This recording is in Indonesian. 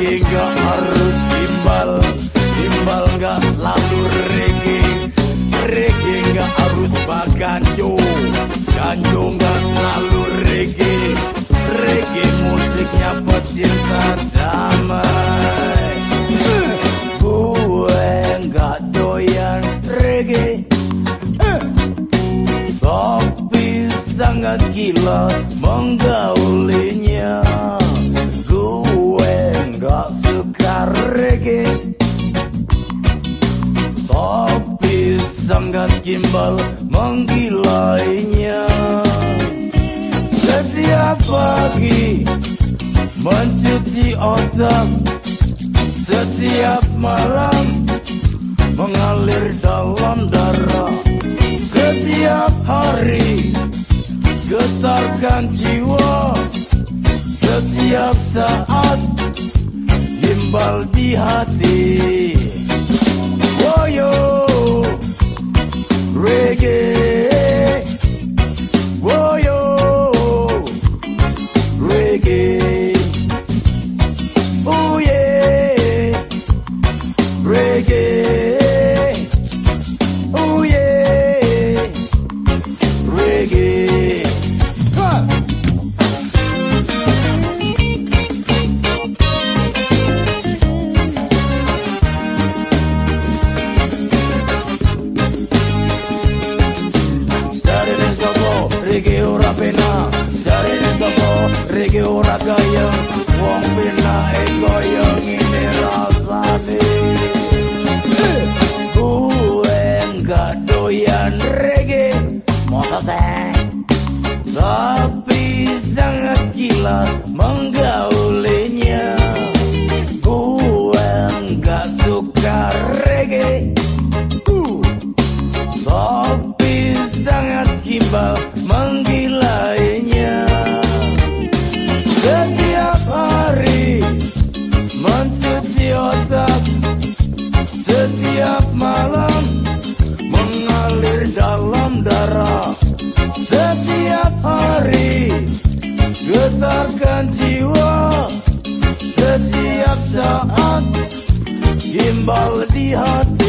Riki gak harus imbal Imbal gak lalu regi. Regi gak harus baganjo Ganjo gak selalu regi. Regi musiknya pecinta damai Gue gak doyan Riki Tapi sangat gila menggawa Sangat gimbal menggilainya. Setiap pagi mencuci otak. Setiap malam mengalir dalam darah. Setiap hari getarkan jiwa. Setiap saat gimbal di hati Reggae ora kaya Wong pena e kaya ngene rasane. Gue enggak doyan reggae Masa seh Tapi sangat gila menggaulinya. Gue enggak suka reggae. Tapi sangat gimbal menggilainya Setiap saat gimbal di hati